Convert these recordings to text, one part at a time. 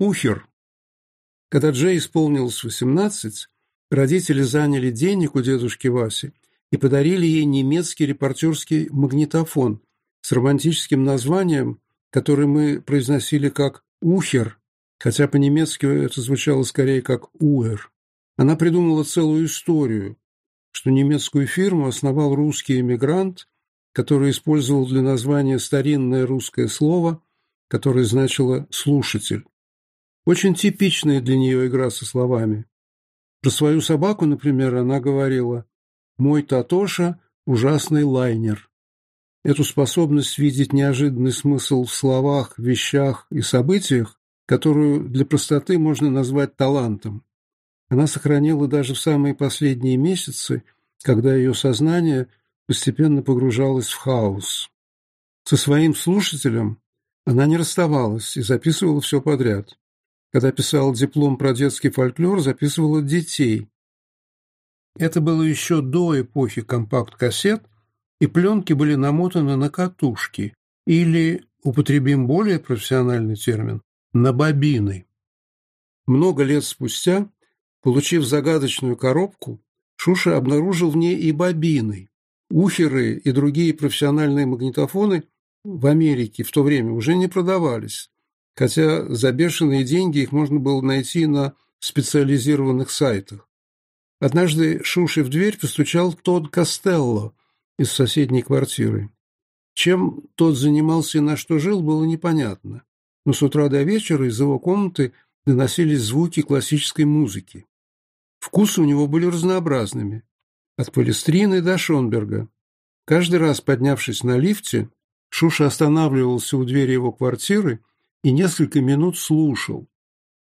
Ухер. Когда Джей исполнилось 18, родители заняли денег у дедушки Васи и подарили ей немецкий репортерский магнитофон с романтическим названием, который мы произносили как «Ухер», хотя по-немецки это звучало скорее как «Уэр». Она придумала целую историю, что немецкую фирму основал русский эмигрант, который использовал для названия старинное русское слово, которое значило «слушатель». Очень типичная для нее игра со словами. Про свою собаку, например, она говорила «Мой Татоша – ужасный лайнер». Эту способность видеть неожиданный смысл в словах, вещах и событиях, которую для простоты можно назвать талантом, она сохранила даже в самые последние месяцы, когда ее сознание постепенно погружалось в хаос. Со своим слушателем она не расставалась и записывала все подряд когда писала диплом про детский фольклор, записывала детей. Это было еще до эпохи компакт-кассет, и пленки были намотаны на катушки или, употребим более профессиональный термин, на бобины. Много лет спустя, получив загадочную коробку, Шуша обнаружил в ней и бобины. Ухеры и другие профессиональные магнитофоны в Америке в то время уже не продавались, хотя за бешеные деньги их можно было найти на специализированных сайтах. Однажды Шуши в дверь постучал Тодд Костелло из соседней квартиры. Чем тот занимался и на что жил, было непонятно, но с утра до вечера из его комнаты доносились звуки классической музыки. Вкусы у него были разнообразными, от полистрины до Шонберга. Каждый раз, поднявшись на лифте, Шуша останавливался у двери его квартиры и несколько минут слушал.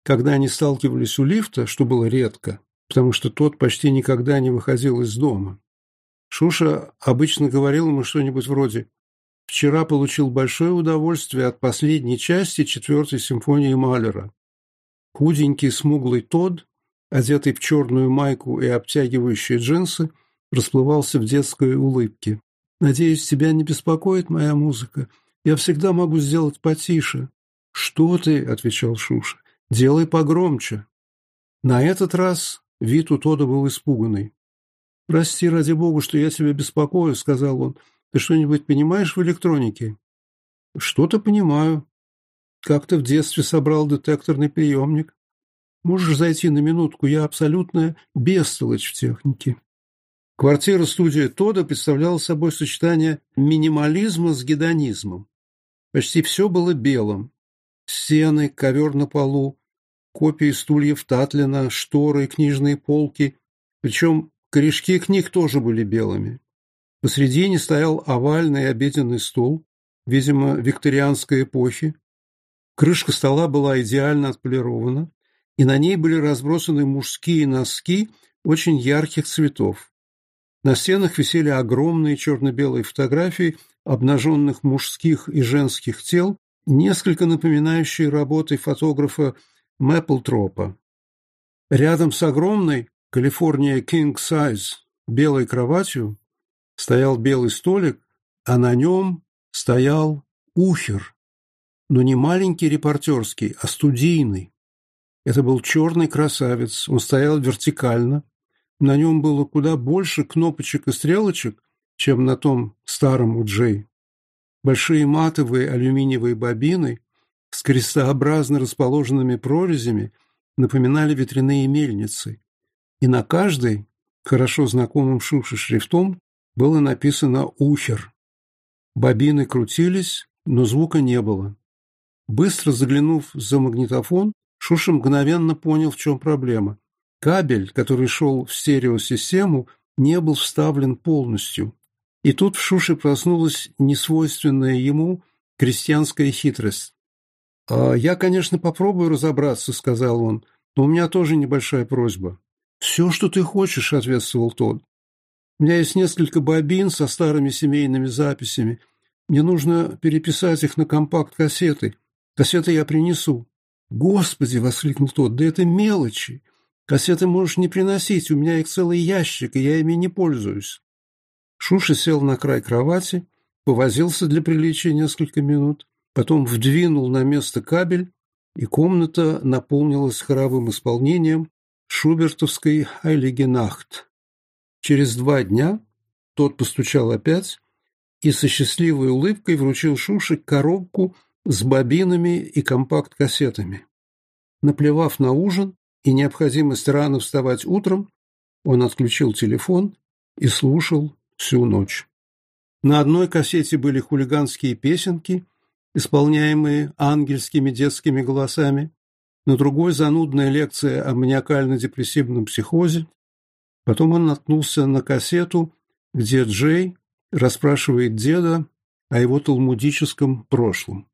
Когда они сталкивались у лифта, что было редко, потому что тот почти никогда не выходил из дома, Шуша обычно говорил ему что-нибудь вроде «Вчера получил большое удовольствие от последней части четвертой симфонии Малера». Худенький смуглый Тод, одетый в черную майку и обтягивающие джинсы, расплывался в детской улыбке. «Надеюсь, тебя не беспокоит моя музыка. Я всегда могу сделать потише. «Что ты?» — отвечал Шуша. «Делай погромче». На этот раз вид у Тода был испуганный. «Прости, ради бога, что я тебя беспокою», — сказал он. «Ты что-нибудь понимаешь в электронике?» «Что-то понимаю. Как ты в детстве собрал детекторный приемник? Можешь зайти на минутку, я абсолютная бестолочь в технике». Квартира-студия Тода представляла собой сочетание минимализма с гедонизмом. Почти все было белым. Сены, ковер на полу, копии стульев Татлина, шторы, книжные полки. Причем корешки книг тоже были белыми. Посредине стоял овальный обеденный стол, видимо, викторианской эпохи. Крышка стола была идеально отполирована, и на ней были разбросаны мужские носки очень ярких цветов. На стенах висели огромные черно-белые фотографии обнаженных мужских и женских тел несколько напоминающей работы фотографа Мэпплтропа. Рядом с огромной Калифорния King Size белой кроватью стоял белый столик, а на нем стоял ухер, но не маленький репортерский, а студийный. Это был черный красавец, он стоял вертикально, на нем было куда больше кнопочек и стрелочек, чем на том старом у Джей. Большие матовые алюминиевые бобины с крестообразно расположенными прорезями напоминали ветряные мельницы, и на каждой, хорошо знакомым Шуше шрифтом, было написано «Ухер». Бобины крутились, но звука не было. Быстро заглянув за магнитофон, Шуша мгновенно понял, в чем проблема. Кабель, который шел в стереосистему, не был вставлен полностью. И тут в Шуше проснулась несвойственная ему крестьянская хитрость. «А «Я, конечно, попробую разобраться», — сказал он, — «но у меня тоже небольшая просьба». «Все, что ты хочешь», — ответствовал тот. «У меня есть несколько бобин со старыми семейными записями. Мне нужно переписать их на компакт-кассеты. Кассеты я принесу». «Господи!» — воскликнул тот. «Да это мелочи! Кассеты можешь не приносить, у меня их целый ящик, и я ими не пользуюсь». Шуша сел на край кровати, повозился для приличия несколько минут, потом вдвинул на место кабель, и комната наполнилась хоровым исполнением шубертовской «Айлигенахт». Через два дня тот постучал опять и со счастливой улыбкой вручил Шуше коробку с бобинами и компакт-кассетами. Наплевав на ужин и необходимость рано вставать утром, он отключил телефон и слушал всю ночь. На одной кассете были хулиганские песенки, исполняемые ангельскими детскими голосами, на другой – занудная лекция о маниакально-депрессивном психозе. Потом он наткнулся на кассету, где Джей расспрашивает деда о его талмудическом прошлом.